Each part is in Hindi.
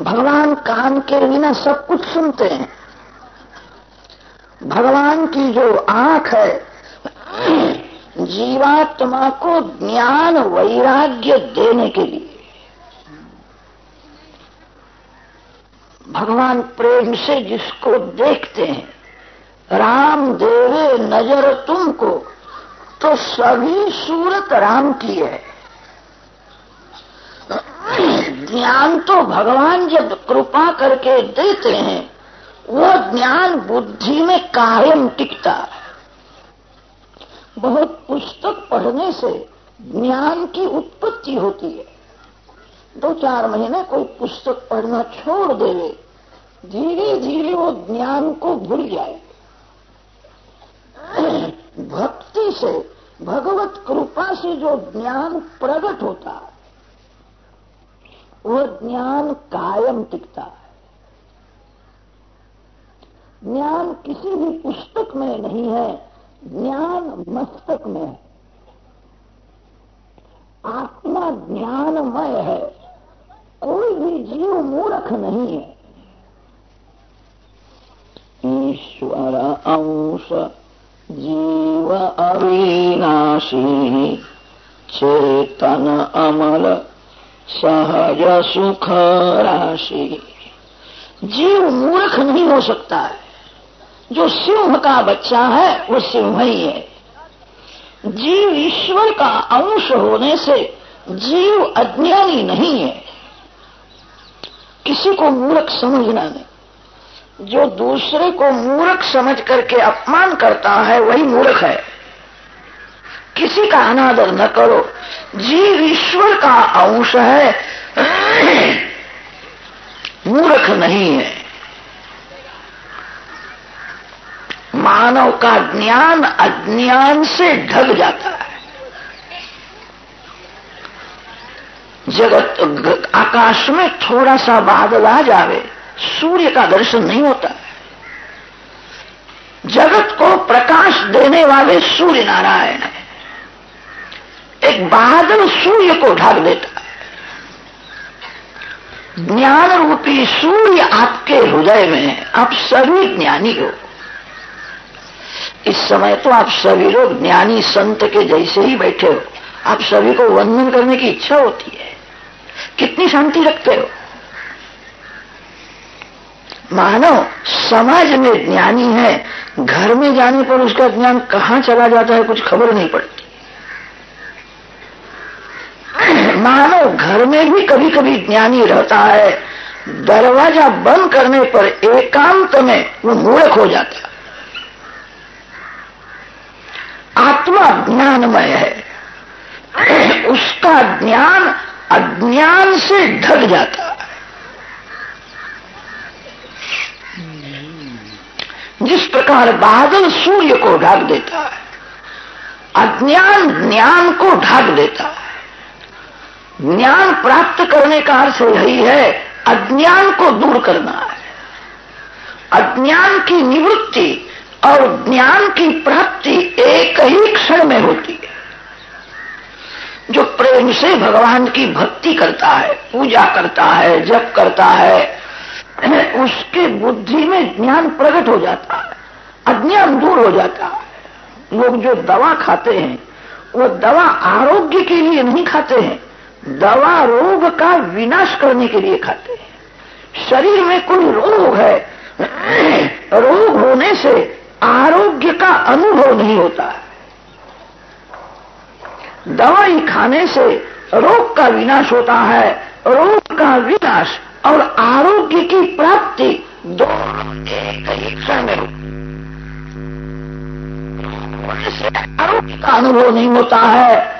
भगवान कान के बिना सब कुछ सुनते हैं। भगवान की जो आँख है, जीवात्मा को ज्ञान वैराग्य देने के लिए। भगवान प्रेम से जिसको देखते हैं राम देवे नज़र तुमको तो सभी सूरत राम की है। ज्ञान तो भगवान जब कृपा करके देते हैं, वो ज्ञान बुद्धि में कायम टिकता। है बहुत पुस्तक पढ़ने से ज्ञान की उत्पत्ति होती है। दो चार महीने कोई पुस्तक पढ़ना छोड़ देवे धीरे धीरे वो ज्ञान को भूल जाए। भक्ति से, भगवत कृपा से जो ज्ञान प्रकट होता है वह ज्ञान कायम टिकता है। ज्ञान किसी भी पुस्तक में नहीं है, ज्ञान मस्तक में है। आत्मा ज्ञानमय है, कोई भी जीव मूर्ख नहीं है। ईश्वर अंश जीव अविनाशी, चेतन अमल सहज सुख राशि जीव मूर्ख नहीं हो सकता है। जो सिंह का बच्चा है, वो सिंह ही है। जीव ईश्वर का अंश होने से जीव अज्ञानी नहीं है। किसी को मूर्ख समझना नहीं। जो दूसरे को मूर्ख समझ करके अपमान करता है, वही मूर्ख है। किसी का अनादर न करो। जीव ईश्वर का अंश है। मूर्ख नहीं है। मानव का ज्ञान अज्ञान से ढक जाता है। जगत आकाश में थोड़ा सा बादल आ जावे, सूर्य का दर्शन नहीं होता। है जगत को प्रकाश देने वाले सूर्य नारायण है। एक बादल सूर्य को ढक देता है। ज्ञान रूपी सूर्य आपके हृदय में है। आप सभी ज्ञानी हो। इस समय तो आप सभी लोग ज्ञानी संत के जैसे ही बैठे हो। आप सभी को वंदन करने की इच्छा होती है। कितनी शांति रखते हो। मानव समाज में ज्ञानी है, घर में जाने पर उसका ज्ञान कहाँ चला जाता है कुछ खबर नहीं पड़ती। मानव घर में भी कभी कभी ज्ञानी रहता है। दरवाज़ा बंद करने पर एकांत में वो मूर्ख हो जाता आत्मा ज्ञानमय है। उसका ज्ञान अज्ञान से ढक जाता है। जिस प्रकार बादल सूर्य को ढक देता है, अज्ञान ज्ञान को ढक देता है। ज्ञान प्राप्त करने का अर्थ यही है, अज्ञान को दूर करना है। अज्ञान की निवृत्ति और ज्ञान की प्राप्ति एक ही क्षण में होती है। जो प्रेम से भगवान की भक्ति करता है, पूजा करता है, जप करता है, उसके बुद्धि में ज्ञान प्रकट हो जाता है, अज्ञान दूर हो जाता है। लोग जो दवा खाते हैं, वो दवा आरोग्य के लिए नहीं खाते हैं दवा रोग का विनाश करने के लिए खाते हैं। शरीर में कोई रोग है, रोग होने से आरोग्य का अनुभव नहीं होता। है दवाई खाने से रोग का विनाश होता है, रोग का विनाश और आरोग्य की प्राप्ति दो एक क्षण में आरोग्य का अनुभव नहीं होता है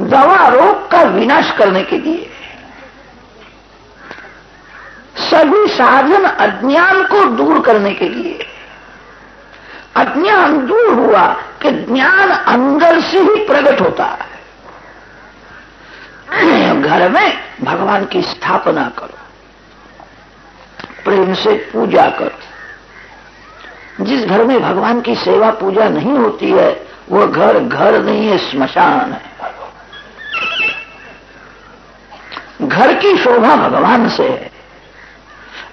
दवा रोग का विनाश करने के लिए। सभी साधन अज्ञान को दूर करने के लिए। अज्ञान दूर हुआ कि ज्ञान अंदर से ही प्रकट होता है। घर में भगवान की स्थापना करो। प्रेम से पूजा करो। जिस घर में भगवान की सेवा पूजा नहीं होती है, वह घर घर नहीं है, स्मशान है। घर की शोभा भगवान से है।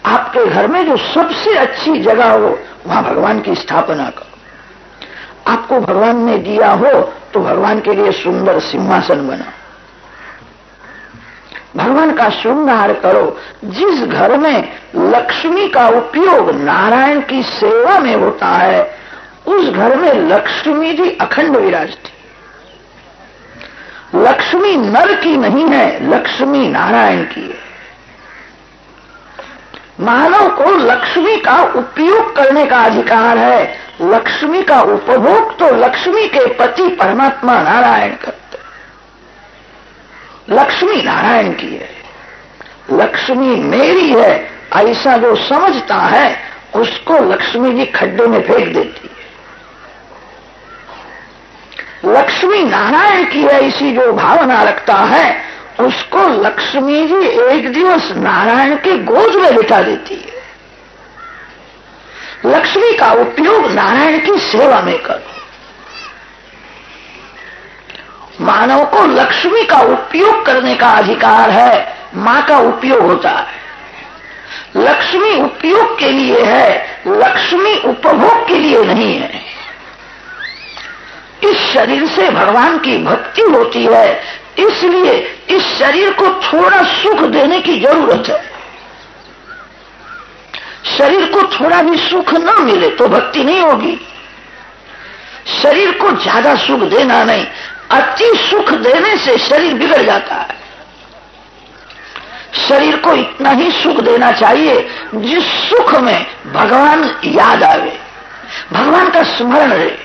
आपके घर में जो सबसे अच्छी जगह हो, वहाँ भगवान की स्थापना करो। आपको भगवान ने दिया हो तो भगवान के लिए सुंदर सिंहासन बनाओ भगवान का श्रृंगार करो। जिस घर में लक्ष्मी का उपयोग नारायण की सेवा में होता है, उस घर में लक्ष्मी जी अखंड विराजती लक्ष्मी नर की नहीं है, लक्ष्मी नारायण की है। मानव को लक्ष्मी का उपयोग करने का अधिकार है। लक्ष्मी का उपभोग तो लक्ष्मी के पति परमात्मा नारायण करते लक्ष्मी नारायण की है। लक्ष्मी मेरी है, ऐसा जो समझता है, उसको लक्ष्मी जी खड्डे में फेंक देती है। लक्ष्मी नारायण की ऐसी जो भावना रखता है, उसको लक्ष्मी जी एक दिवस नारायण के गोद में बिठा देती है। लक्ष्मी का उपयोग नारायण की सेवा में करो। मानव को लक्ष्मी का उपयोग करने का अधिकार है, माँ का उपयोग होता है। लक्ष्मी उपयोग के लिए है, लक्ष्मी उपभोग के लिए नहीं है। इस शरीर से भगवान की भक्ति होती है। इसलिए इस शरीर को थोड़ा सुख देने की ज़रूरत है। शरीर को थोड़ा भी सुख न मिले तो भक्ति नहीं होगी। शरीर को ज़्यादा सुख देना नहीं, अति सुख देने से शरीर बिगड़ जाता है। शरीर को इतना ही सुख देना चाहिए जिस सुख में भगवान याद आवे। भगवान का स्मरण रहे।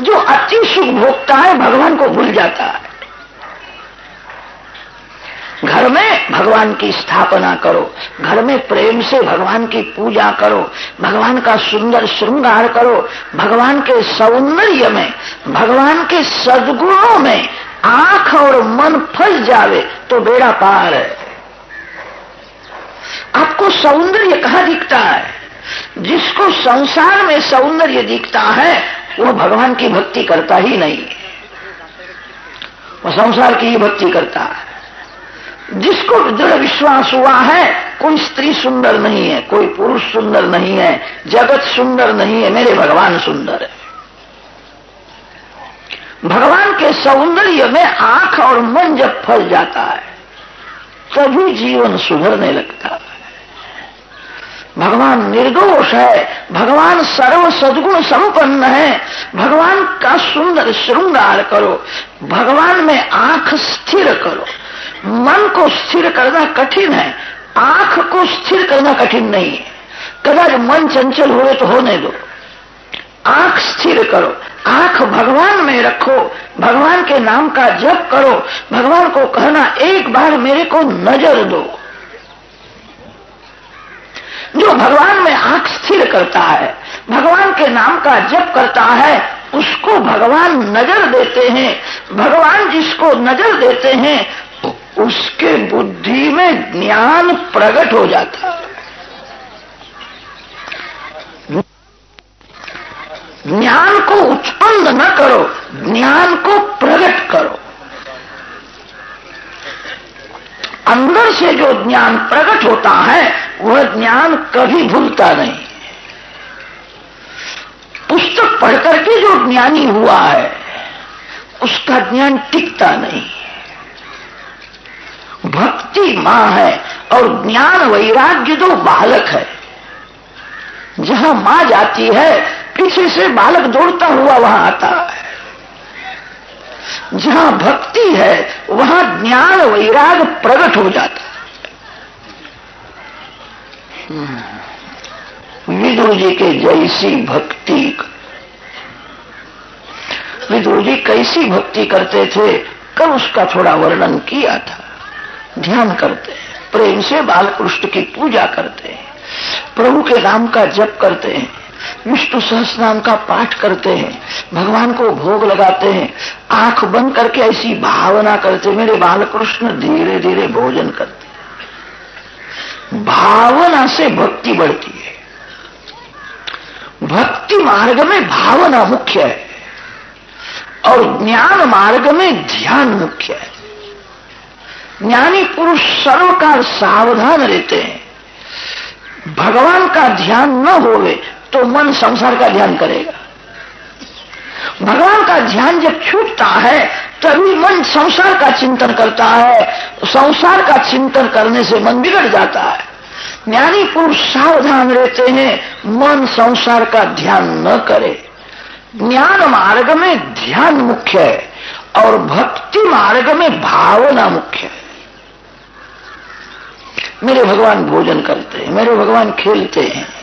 जो अति सुख भोगता है, भगवान को भूल जाता है। घर में भगवान की स्थापना करो, घर में प्रेम से भगवान की पूजा करो, भगवान का सुंदर श्रृंगार करो, भगवान के सौंदर्य में, भगवान के सदगुणों में आँख और मन फंस जावे तो बेड़ा पार है। आपको सौंदर्य कहा दिखता है? जिसको संसार में सौंदर्य दिखता है वो भगवान की भक्ति करता ही नहीं। वो संसार की ही भक्ति करता। है जिसको दृढ़ विश्वास हुआ है, कोई स्त्री सुंदर नहीं है, कोई पुरुष सुंदर नहीं है, जगत सुंदर नहीं है, मेरे भगवान सुंदर है। भगवान के सौंदर्य में आँख और मन जब फंस जाता है, तभी जीवन सुधरने लगता। है भगवान निर्दोष है, भगवान सर्व सदगुण संपन्न है, भगवान का सुंदर श्रृंगार करो, भगवान में आँख स्थिर करो। मन को स्थिर करना कठिन है, आँख को स्थिर करना कठिन नहीं है। कदाच मन चंचल हुए तो होने दो। आँख स्थिर करो, आँख भगवान में रखो, भगवान के नाम का जप करो, भगवान को कहना, एक बार मेरे को नज़र दो। जो भगवान में आँख स्थिर करता है, भगवान के नाम का जप करता है, उसको भगवान नज़र देते हैं। भगवान जिसको नज़र देते हैं, उसके बुद्धि में ज्ञान प्रकट हो जाता है। ज्ञान को उत्पन्न न करो, ज्ञान को प्रकट करो। अंदर से जो ज्ञान प्रकट होता है, वह ज्ञान कभी भूलता नहीं। पुस्तक पढ़ करके जो ज्ञानी हुआ है, उसका ज्ञान टिकता नहीं। भक्ति माँ है और ज्ञान वैराग्य तो बालक है। जहाँ माँ जाती है, पीछे से बालक दौड़ता हुआ वहाँ आता है। जहाँ भक्ति है, वहाँ ज्ञान वैराग प्रकट हो जाता है। विदुर जी के जैसी भक्ति विदुर जी कैसी भक्ति करते थे, कल उसका थोड़ा वर्णन किया था। ध्यान करते हैं, प्रेम से बालकृष्ण की पूजा करते हैं, प्रभु के नाम का जप करते हैं। विष्णु सहस नाम का पाठ करते हैं, भगवान को भोग लगाते हैं, आँख बंद करके ऐसी भावना करते मेरे बालकृष्ण धीरे धीरे भोजन करते भावना से भक्ति बढ़ती है। भक्ति मार्ग में भावना मुख्य है, और ज्ञान मार्ग में ध्यान मुख्य है। ज्ञानी पुरुष सर्वकाल सावधान रहते हैं। भगवान का ध्यान न होवे तो मन संसार का ध्यान करेगा। भगवान का ध्यान जब छूटता है, तभी मन संसार का चिंतन करता है। संसार का चिंतन करने से मन बिगड़ जाता है। ज्ञानी पुरुष सावधान रहते हैं, मन संसार का ध्यान न करे। ज्ञान मार्ग में ध्यान मुख्य है, और भक्ति मार्ग में भावना मुख्य है। मेरे भगवान भोजन करते हैं, मेरे भगवान खेलते हैं।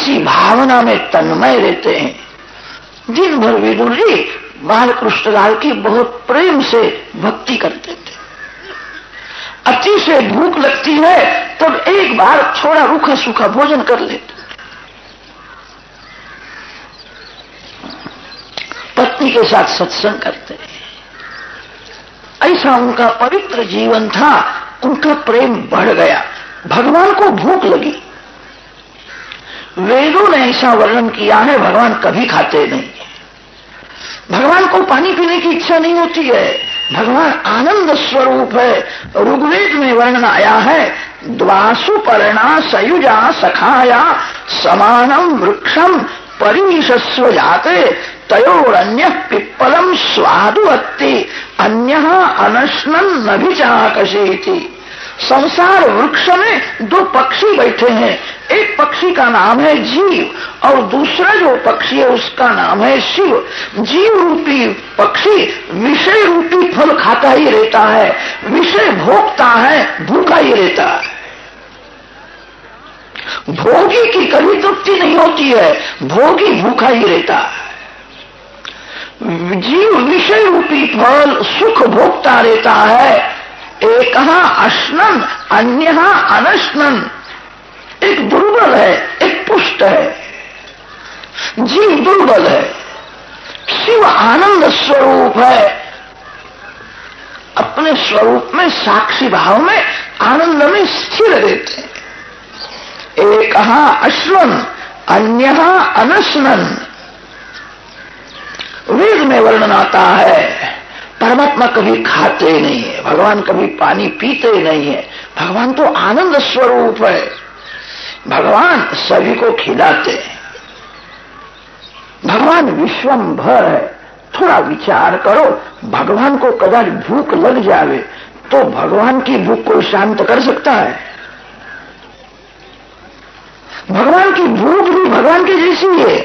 इसी भावना में तन्मय रहते हैं। दिन भर विदुर जी बाल कृष्णलाल की बहुत प्रेम से भक्ति करते थे। अति से भूख लगती है, तब एक बार थोड़ा रूखा सूखा भोजन कर लेते। पत्नी के साथ सत्संग करते। ऐसा उनका पवित्र जीवन था, उनका प्रेम बढ़ गया। भगवान को भूख लगी। वेदों ने ऐसा वर्णन किया है, भगवान कभी खाते नहीं। भगवान को पानी पीने की इच्छा नहीं होती है। भगवान आनंद स्वरूप है। ऋग्वेद में वर्णन आया है, द्वासु पर्णा सयुजा सखाया समानम वृक्षम परिशस्व जाते, तयोरन्य पिप्पलम स्वादुवत्ति अन्य अनशनन नभिचाकशी संसार वृक्ष में दो पक्षी बैठे हैं। एक पक्षी का नाम है जीव, और दूसरा जो पक्षी है उसका नाम है शिव। जीव रूपी पक्षी विषय रूपी फल खाता ही रहता है, विषय भोगता है, भूखा ही रहता है। भोगी की कभी तृप्ति नहीं होती है, भोगी भूखा ही रहता है। जीव विषय रूपी फल सुख भोगता रहता है एक अश्नन अन्य अनश्नन। एक दुर्बल है, एक पुष्ट है। जीव दुर्बल है। शिव आनंद स्वरूप है। अपने स्वरूप में, साक्षी भाव में, आनंद में स्थिर रहते हैं। एक अश्वन अन्य अनश्नन। वेद में वर्णन आता है परमात्मा कभी खाते नहीं है, भगवान कभी पानी पीते नहीं है। भगवान तो आनंद स्वरूप है। भगवान सभी को खिलाते हैं। भगवान विश्वम भर है। थोड़ा विचार करो, भगवान को कदाच भूख लग जावे तो भगवान की भूख को शांत कर सकता है। भगवान की भूख भी भगवान की जैसी है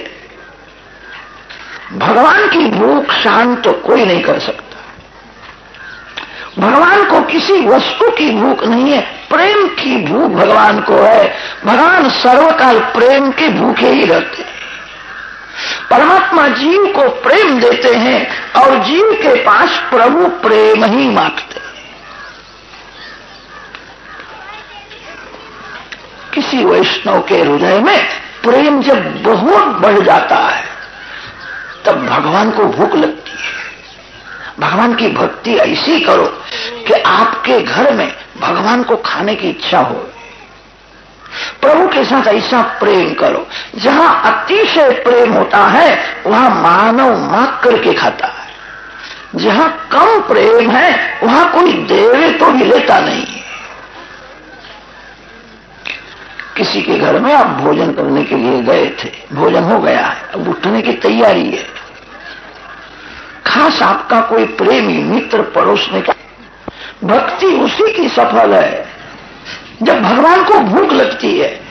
भगवान की भूख शांत तो कोई नहीं कर सकता। भगवान को किसी वस्तु की भूख नहीं है प्रेम की भूख भगवान को है। भगवान सर्वकाल प्रेम के भूखे ही रहते हैं। परमात्मा जीव को प्रेम देते हैं और जीव के पास प्रभु प्रेम ही मांगते किसी वैष्णव के हृदय में प्रेम जब बहुत बढ़ जाता है, तब भगवान को भूख लगती है। भगवान की भक्ति ऐसी करो कि आपके घर में भगवान को खाने की इच्छा हो, प्रभु के साथ ऐसा प्रेम करो, जहाँ अतिशय प्रेम होता है, वहाँ मानव मांग करके खाता है। जहाँ कम प्रेम है, वहाँ कोई देवे तो भी लेता नहीं किसी के घर में आप भोजन करने के लिए गए थे, भोजन हो गया है, अब उठने की तैयारी है। खास आपका कोई प्रेमी, मित्र, पड़ोस पड़ोसने का भक्ति उसी की सफल है, जब भगवान को भूख लगती है।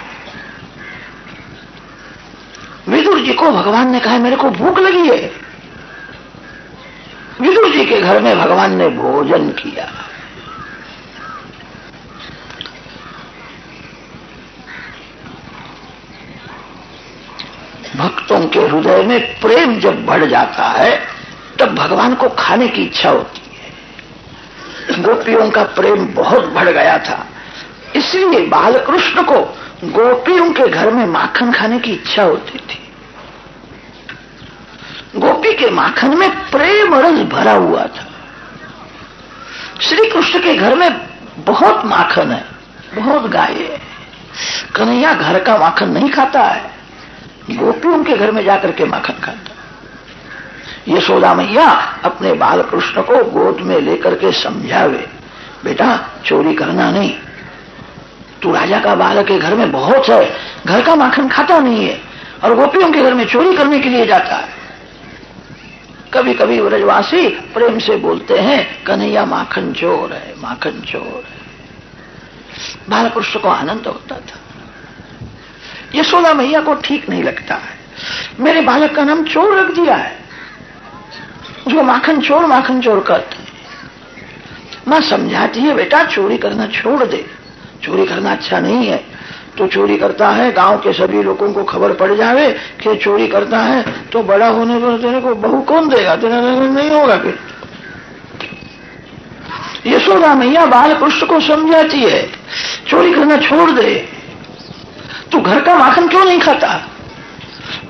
विदुर जी को भगवान ने कहा, मेरे को भूख लगी है। विदुर जी के घर में भगवान ने भोजन किया। भक्तों के हृदय में प्रेम जब बढ़ जाता है, तब भगवान को खाने की इच्छा होती है। गोपियों का प्रेम बहुत बढ़ गया था। इसलिए बालकृष्ण को गोपियों के घर में माखन खाने की इच्छा होती थी। गोपी के माखन में प्रेम रस भरा हुआ था। श्री कृष्ण के घर में बहुत माखन है, बहुत गाय है। कन्हैया घर का माखन नहीं खाता है, गोपियों के घर में जाकर के माखन खाता यशोदा मैया अपने बाल कृष्ण को गोद में लेकर के समझावे। बेटा, चोरी करना नहीं। तू राजा का बालक है घर में बहुत है, घर का माखन खाता नहीं है, और गोपियों के घर में चोरी करने के लिए जाता है। कभी कभी व्रजवासी प्रेम से बोलते हैं, कन्हैया माखन चोर है, माखन चोर है। बालकृष्ण को आनंद होता था। यशोदा मैया को ठीक नहीं लगता है। मेरे बालक का नाम चोर रख दिया है। जो माखन चोर माखन चोर करते माँ समझाती है, बेटा, चोरी करना छोड़ दे। चोरी करना अच्छा नहीं है। तो चोरी करता है, गाँव के सभी लोगों को खबर पड़ जावे कि चोरी करता है तो बड़ा होने पर तेरे को बहु कौन देगा? तेरा नहीं होगा फिर। यशोदा मैया बाल कृष्ण को समझाती है, चोरी करना छोड़ दे। तू घर का माखन क्यों नहीं खाता?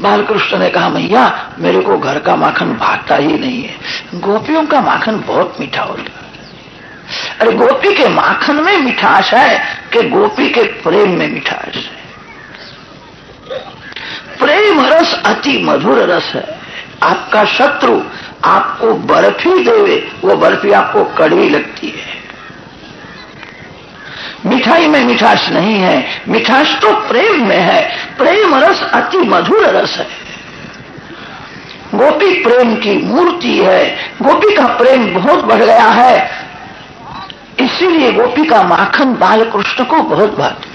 बालकृष्ण ने कहा मैया मेरे को घर का माखन भागता ही नहीं है। गोपियों का माखन बहुत मीठा होता अरे, गोपी के माखन में मिठास है कि गोपी के प्रेम में मिठास है। प्रेम रस अति मधुर रस है। आपका शत्रु आपको बर्फ़ी देवे, वो बर्फ़ी आपको कड़वी लगती है। मिठाई में मिठास नहीं है, मिठास तो प्रेम में है, प्रेम रस अति मधुर रस है। गोपी प्रेम की मूर्ति है, गोपी का प्रेम बहुत बढ़ गया है। इसीलिए गोपी का माखन बालकृष्ण को बहुत भाता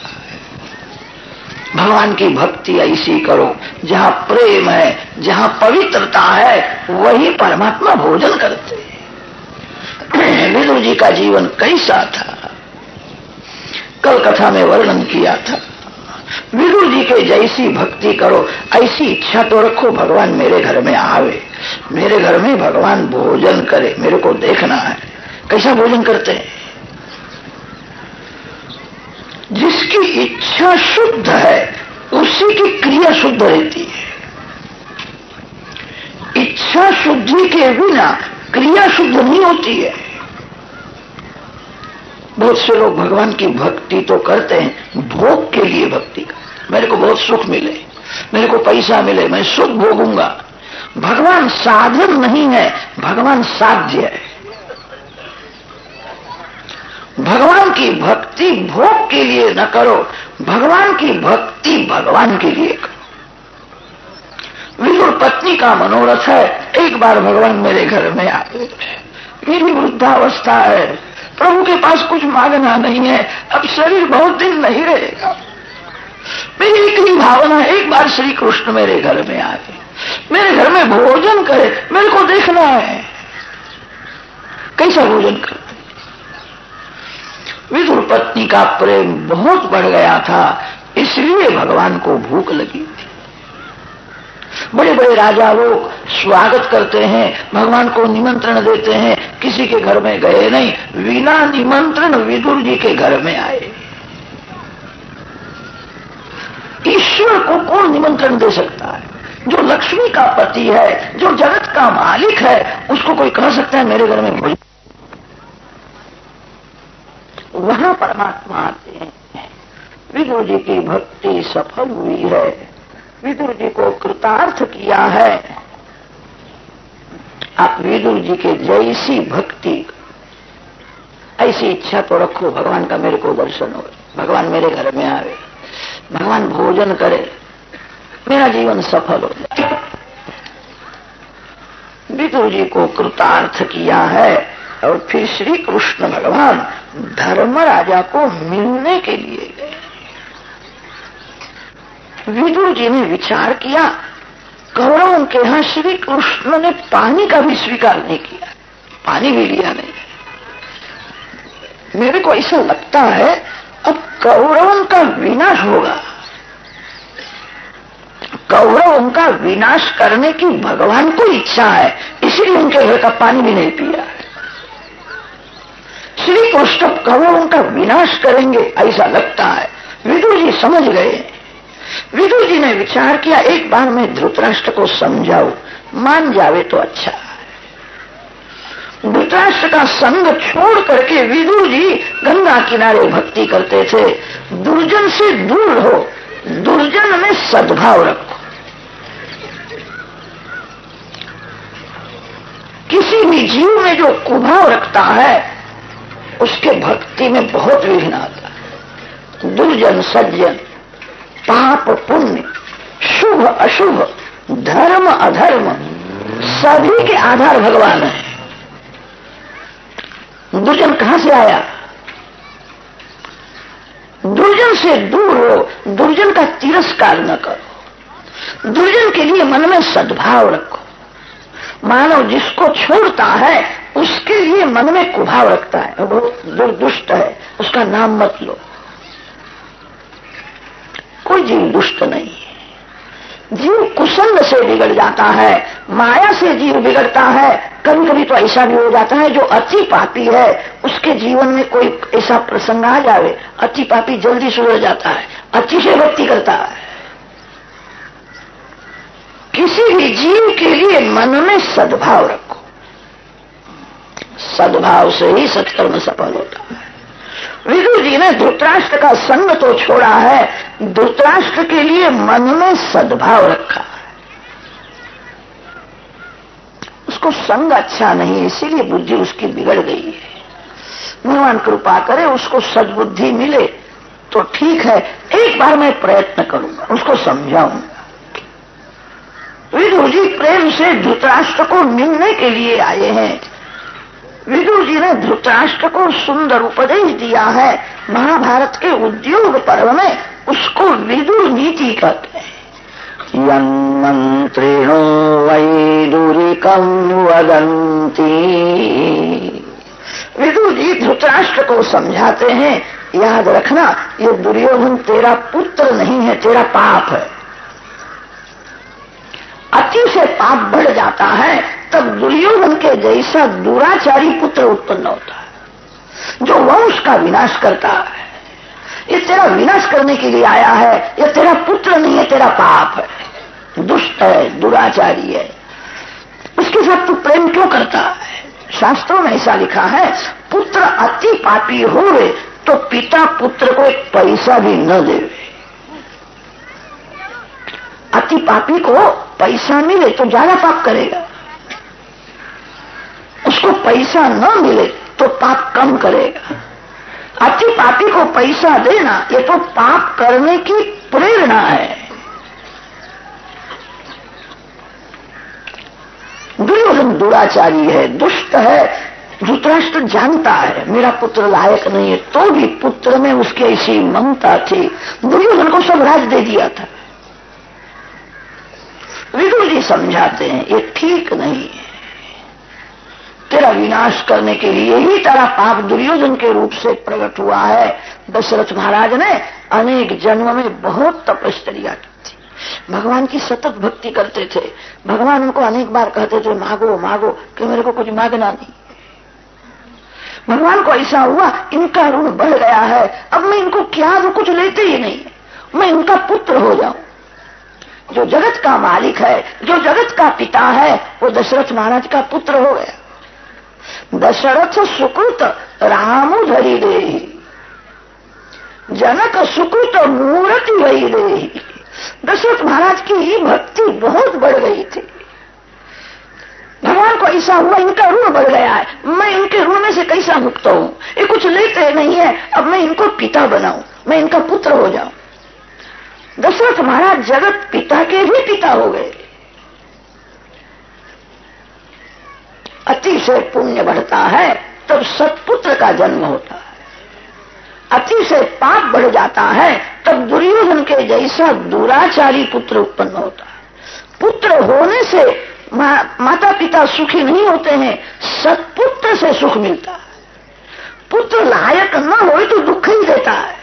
भगवान की भक्ति ऐसी करो, जहाँ प्रेम है, जहाँ पवित्रता है, वही परमात्मा भोजन करते विदुर जी का जीवन कैसा था? कल कथा में वर्णन किया था। विदुर जी के जैसी भक्ति करो, ऐसी इच्छा तो रखो भगवान मेरे घर में आवे। मेरे घर में भगवान भोजन करे, मेरे को देखना है। कैसा भोजन करते हैं? जिसकी इच्छा शुद्ध है, उसी की क्रिया शुद्ध रहती है। इच्छा शुद्धि के बिना क्रिया शुद्ध नहीं होती है। बहुत से लोग भगवान की भक्ति तो करते हैं, भोग के लिए भक्ति मेरे को बहुत सुख मिले, मेरे को पैसा मिले, मैं सुख भोगूँगा। भगवान साधन नहीं है, भगवान साध्य है। भगवान की भक्ति भोग के लिए न करो, भगवान की भक्ति भगवान के लिए करो। विदुर पत्नी का मनोरथ है, एक बार भगवान मेरे घर में आए। मेरी वृद्धावस्था है प्रभु के पास कुछ मांगना नहीं है। अब शरीर बहुत दिन नहीं रहेगा। मेरी एक ही भावना एक बार श्री कृष्ण मेरे घर में आए मेरे घर में भोजन करे, मेरे को देखना है। कैसा भोजन करे विदुर पत्नी का प्रेम बहुत बढ़ गया था, इसलिए भगवान को भूख लगी। बड़े बड़े राजा लोग स्वागत करते हैं, भगवान को निमंत्रण देते हैं, किसी के घर में गए नहीं, बिना निमंत्रण विदुर जी के घर में आए। ईश्वर को कौन निमंत्रण दे सकता है? जो लक्ष्मी का पति है, जो जगत का मालिक है, उसको कोई कह सकता है, मेरे घर में वहाँ परमात्मा आते हैं। विदुर जी की भक्ति सफल हुई है। विदुर जी को कृतार्थ किया है। आप विदुर जी के जैसी भक्ति, ऐसी इच्छा तो रखो, भगवान का मेरे को दर्शन हो, भगवान मेरे घर में आवे, भगवान भोजन करे, मेरा जीवन सफल हो जाए। विदुर जी को कृतार्थ किया है और फिर श्री कृष्ण भगवान धर्म राजा को मिलने के लिए गए। विदुर जी ने विचार किया कौरवों के यहाँ श्री कृष्ण ने पानी का भी स्वीकार नहीं किया। पानी भी लिया नहीं। मेरे को ऐसा लगता है, अब कौरवों का विनाश होगा। कौरवों का विनाश करने की भगवान को इच्छा है, इसलिए उनके घर का पानी भी नहीं पिया। श्री कृष्ण कौरवों का विनाश करेंगे, ऐसा लगता है। विदुर जी समझ गए। विदुर जी ने विचार किया, एक बार मैं धृतराष्ट्र को समझाऊ। मान जावे तो अच्छा। धृतराष्ट्र का संग छोड़ करके विदुर जी गंगा किनारे भक्ति करते थे। दुर्जन से दूर हो, दुर्जन में सद्भाव रखो। किसी भी जीव में जो कुभाव रखता है, उसके भक्ति में बहुत विघ्न आता है। दुर्जन, सज्जन पाप पुण्य, शुभ अशुभ, धर्म अधर्म, सभी के आधार भगवान है। दुर्जन कहाँ से आया? दुर्जन से दूर हो, दुर्जन का तिरस्कार न करो। दुर्जन के लिए मन में सद्भाव रखो। मानव जिसको छोड़ता है, उसके लिए मन में कुभाव रखता है। वो दुर्दुष्ट है, उसका नाम मत लो। कोई जीव दुष्ट नहीं है। जीव कुसंग से बिगड़ जाता है, माया से जीव बिगड़ता है। कभी कभी तो ऐसा भी हो जाता है, जो अति पापी है, उसके जीवन में कोई ऐसा प्रसंग आ जावे, अति पापी जल्दी सुधर जाता है अच्छी से भक्ति करता है। किसी भी जीव के लिए मन में सद्भाव रखो। सद्भाव से ही सत्कर्म सफल होता है। विदुर जी ने धृतराष्ट्र का संग तो छोड़ा है, धृतराष्ट्र के लिए मन में सद्भाव रखा है। उसको संग अच्छा नहीं, इसीलिए बुद्धि उसकी बिगड़ गई है। भगवान कृपा करे उसको सदबुद्धि मिले तो ठीक है, एक बार मैं प्रयत्न करूँगा, उसको समझाऊँगा। विदुर जी प्रेम से धृतराष्ट्र को मिलने के लिए आए हैं। विदुर जी ने धृतराष्ट्र को सुंदर उपदेश दिया है। महाभारत के उद्योग पर्व में उसको विदुर नीति कहते हैं यन्मन्त्रिणो वैदुरिकम वदंती विदुर जी धृतराष्ट्र को समझाते हैं याद रखना ये दुर्योधन तेरा पुत्र नहीं है तेरा पाप है। अति से पाप बढ़ जाता है तब दुर्योधन के जैसा दुराचारी पुत्र उत्पन्न होता है, जो वंश का विनाश करता है। ये तेरा विनाश करने के लिए आया है, ये तेरा पुत्र नहीं है, तेरा पाप है। दुष्ट है, दुराचारी है। उसके साथ तू प्रेम क्यों करता है? शास्त्रों में ऐसा लिखा है, पुत्र अति पापी हो तो पिता पुत्र को एक पैसा भी न दे अति पापी को पैसा मिले तो ज़्यादा पाप करेगा। पैसा न मिले तो पाप कम करेगा। अति पापी को पैसा देना, ये तो पाप करने की प्रेरणा है। दुर्योधन दुराचारी है, दुष्ट है, धृतराष्ट्र जानता है, मेरा पुत्र लायक नहीं है तो भी पुत्र में उसकी ऐसी ममता थी। दुर्योधन को सब राज दे दिया था। विदुर जी समझाते हैं, ये ठीक नहीं है। तेरा विनाश करने के लिए ही तेरा पाप दुर्योधन के रूप से प्रकट हुआ है। दशरथ महाराज ने अनेक जन्म में बहुत तपश्चर्या की थी। भगवान की सतत भक्ति करते थे। भगवान उनको अनेक बार कहते थे, मांगो मांगो कि मेरे को कुछ मांगना नहीं? भगवान को ऐसा हुआ, इनका ऋण बढ़ गया है। अब मैं इनको क्या दू? कुछ लेते ही नहीं। मैं इनका पुत्र हो जाऊँ। जो जगत का मालिक है, जो जगत का पिता है, वो दशरथ महाराज का पुत्र हो गया। दशरथ सुकृत राम धरी दे जनक सुकृत मूर्ति वही दे दशरथ महाराज की ही भक्ति बहुत बढ़ गई थी। भगवान को ऐसा हुआ, इनका ऋण बढ़ गया है। मैं इनके ऋण में से कैसा मुक्त हूँ? ये कुछ लेते नहीं है। अब मैं इनको पिता बनाऊँ। मैं इनका पुत्र हो जाऊँ। दशरथ महाराज जगत पिता के भी पिता हो गए। अति से पुण्य बढ़ता है तब सत्पुत्र का जन्म होता है। अति से पाप बढ़ जाता है तब दुर्योधन के जैसा दुराचारी पुत्र उत्पन्न होता है। पुत्र होने से मा, माता पिता सुखी नहीं होते हैं सत्पुत्र से सुख मिलता है। पुत्र लायक न हो तो दुख ही देता है।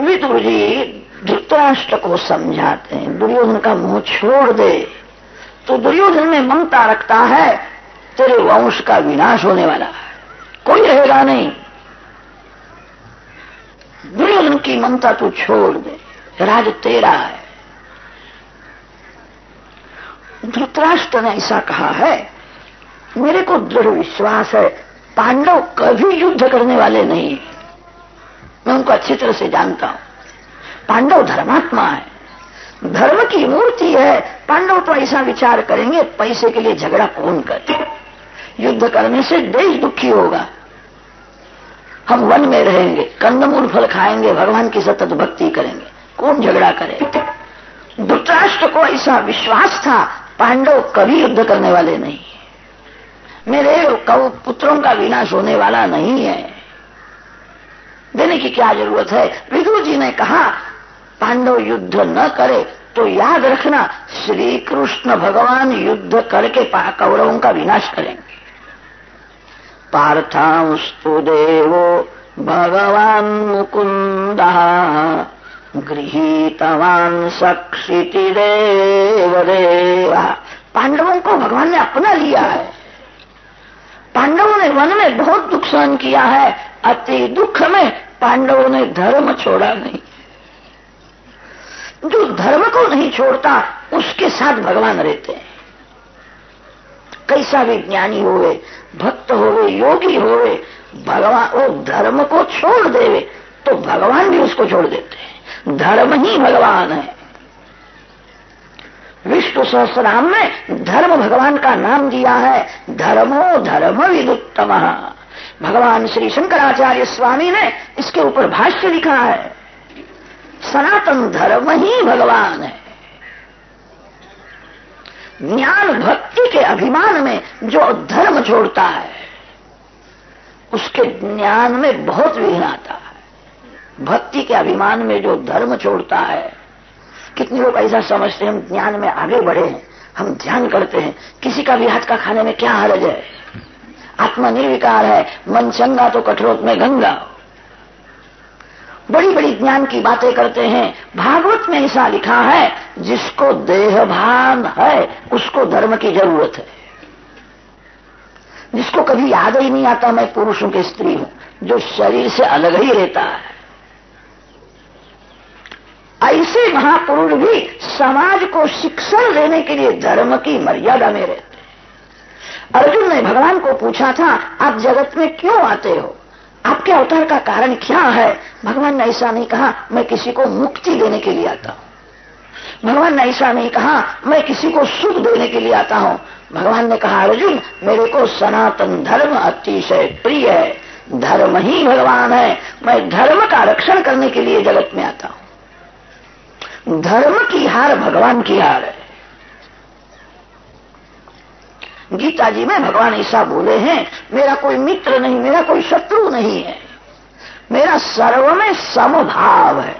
विदुर जी धृतराष्ट्र को समझाते हैं दुर्योधन का मुँह छोड़ दे। तो दुर्योधन में ममता रखता है। तेरे वंश का विनाश होने वाला है। कोई रहेगा नहीं। दुर्योधन की ममता तू छोड़ दे। राज तेरा है। धृतराष्ट्र ने ऐसा कहा है। मेरे को दृढ़ विश्वास है। पांडव कभी युद्ध करने वाले नहीं। मैं उनको अच्छी तरह से जानता हूँ। पांडव धर्मात्मा है। धर्म की मूर्ति है। पांडव तो ऐसा विचार करेंगे, पैसे के लिए झगड़ा कौन करे युद्ध करने से देश दुखी होगा। हम वन में रहेंगे, कंदमूल फल खाएँगे, भगवान की सतत भक्ति करेंगे। कौन झगड़ा करे? धृतराष्ट्र को ऐसा विश्वास था, पांडव कभी युद्ध करने वाले नहीं। मेरे कौ पुत्रों का विनाश होने वाला नहीं है। देने की क्या ज़रूरत है? विदुर जी ने कहा पांडव युद्ध न करे तो याद रखना श्री कृष्ण भगवान युद्ध करके कौरवों का विनाश करेंगे। पार्थांस्तु देवो भगवान मुकुंद गृहीतवान सक्षिति देव पांडवों को भगवान ने अपना लिया है। पांडवों ने वन में बहुत सहन किया है। अति दुख में पांडवों ने धर्म छोड़ा नहीं। जो धर्म को नहीं छोड़ता, उसके साथ भगवान रहते हैं। कैसा भी ज्ञानी होवे, भक्त होवे, योगी होवे, भगवान, वो धर्म को छोड़ देवे तो भगवान भी उसको छोड़ देते हैं। धर्म ही भगवान है। विष्णु सहस्राम में धर्म भगवान का नाम दिया है। धर्मो धर्म विदुत्तम। भगवान श्री शंकराचार्य स्वामी ने इसके ऊपर भाष्य लिखा है। सनातन धर्म ही भगवान है। ज्ञान भक्ति के अभिमान में जो धर्म छोड़ता है, उसके ज्ञान में बहुत विघ्न आता है। भक्ति के अभिमान में जो धर्म छोड़ता है, कितने लोग ऐसा समझते हैं, हम ज्ञान में आगे बढ़े हैं, हम ध्यान करते हैं, किसी का भी हाथ का खाने में क्या हरज है? आत्मा निर्विकार है, मन चंगा तो कठोर में गंगा। बड़ी बड़ी ज्ञान की बातें करते हैं। भागवत में ऐसा लिखा है, जिसको देहभान है, उसको धर्म की ज़रूरत है। जिसको कभी याद ही नहीं आता मैं पुरुषों की स्त्री हूँ, जो शरीर से अलग ही रहता है। ऐसे महापुरुष भी समाज को शिक्षण देने के लिए धर्म की मर्यादा में रहते अर्जुन ने भगवान को पूछा था, आप जगत में क्यों आते हो? आपके अवतार का कारण क्या है? भगवान ने ऐसा नहीं कहा, मैं किसी को मुक्ति देने के लिए आता हूँ। भगवान ने ऐसा नहीं कहा, मैं किसी को सुख देने के लिए आता हूँ। भगवान ने कहा, अर्जुन, मेरे को सनातन धर्म अतिशय प्रिय है। धर्म ही भगवान है। मैं धर्म का रक्षण करने के लिए जगत में आता हूँ। धर्म की हार भगवान की हार है। गीता जी में भगवान ऐसा बोले हैं, मेरा कोई मित्र नहीं, मेरा कोई शत्रु नहीं है। मेरा सर्व में समभाव है।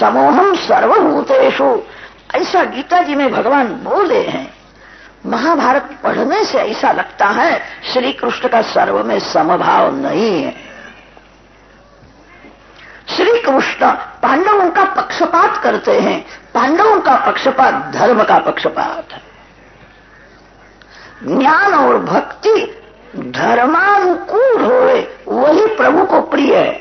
समोहम सर्वभूतेशु ऐसा गीता जी में भगवान बोले हैं। महाभारत पढ़ने से ऐसा लगता है श्री कृष्ण का सर्व में समभाव नहीं है। श्री कृष्ण पांडवों का पक्षपात करते हैं। पांडवों का पक्षपात, धर्म का पक्षपात है। ज्ञान और भक्ति धर्मानुकूल होए, वही प्रभु को प्रिय है।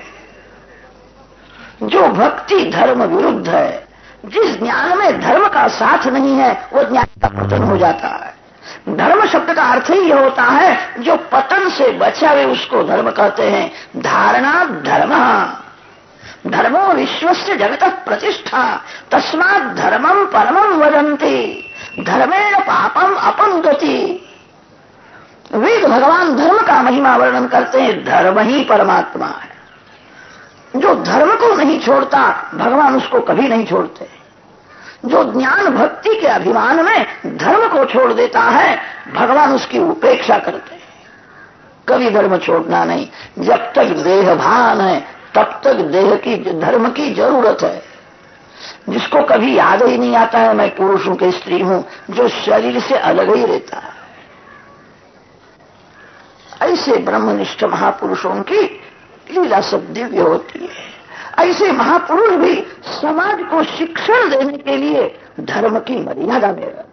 जो भक्ति धर्म विरुद्ध है, जिस ज्ञान में धर्म का साथ नहीं है, वो ज्ञान का पतन हो जाता है। धर्म शब्द का अर्थ ही यह होता है, जो पतन से बचा हुए उसको धर्म कहते हैं धारणा धर्म। धर्मो विश्व से जगत प्रतिष्ठा, तस्मात धर्मम परमम वदंती धर्मेण पापम अपन गति वेद भगवान धर्म का महिमा वर्णन करते हैं, धर्म ही परमात्मा है। जो धर्म को नहीं छोड़ता, भगवान उसको कभी नहीं छोड़ते। जो ज्ञान भक्ति के अभिमान में धर्म को छोड़ देता है, भगवान उसकी उपेक्षा करते हैं। कभी धर्म छोड़ना नहीं, जब तक देह भान है, तब तक देह की, धर्म की ज़रूरत है। जिसको कभी याद ही नहीं आता है, मैं पुरुष हूँ की स्त्री हूँ, जो शरीर से अलग ही रहता है। ऐसे ब्रह्मनिष्ठ महापुरुषों की लीला सब दिव्य होती है। ऐसे महापुरुष भी समाज को शिक्षण देने के लिए धर्म की मर्यादा में रहते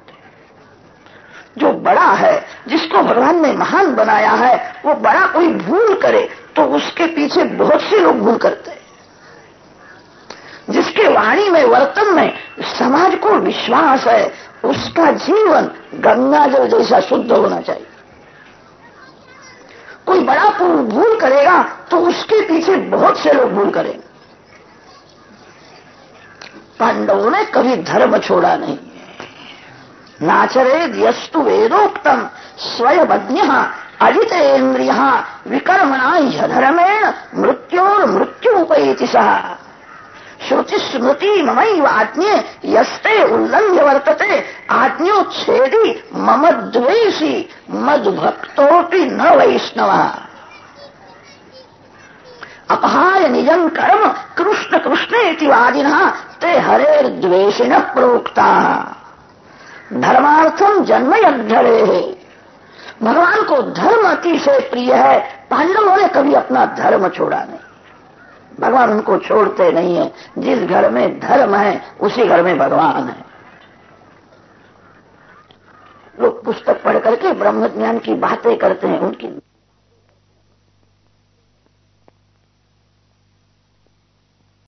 जो बड़ा है, जिसको भगवान ने महान बनाया है, वो बड़ा कोई भूल करे तो उसके पीछे बहुत से लोग भूल करते हैं। जिसके वाणी में, वर्तन में समाज को विश्वास है, उसका जीवन गंगा जल जैसा शुद्ध होना चाहिए। कोई बड़ा पुरुष भूल करेगा तो उसके पीछे बहुत से लोग भूल करेंगे पांडवों ने कभी धर्म छोड़ा नहीं। नाचरे यस्तु वेदोक्तम स्वयं अजितेन्द्रिया विकर्मणा धर्मेण मृत्योर मृत्यु उपैति सह श्रुति स्मृति ममैव आज्ञे यस्ते उल्लंघ्य वर्तते। आज्ञोच्छेदी मम द्वेषी मद भक्तोपि न वैष्णव। अपहाय निजं कर्म, कृष्ण कृष्ण वादिना, ते हरेर द्वेषिण प्रोक्ता। धर्मार्थम जन्म यद्धरे। भगवान को धर्म अतिशय प्रिय है, पांडवों ने कभी अपना धर्म छोड़ा नहीं। भगवान उनको छोड़ते नहीं है। जिस घर में धर्म है, उसी घर में भगवान है। लोग पुस्तक पढ़ करके ब्रह्म ज्ञान की बातें करते हैं, उनकी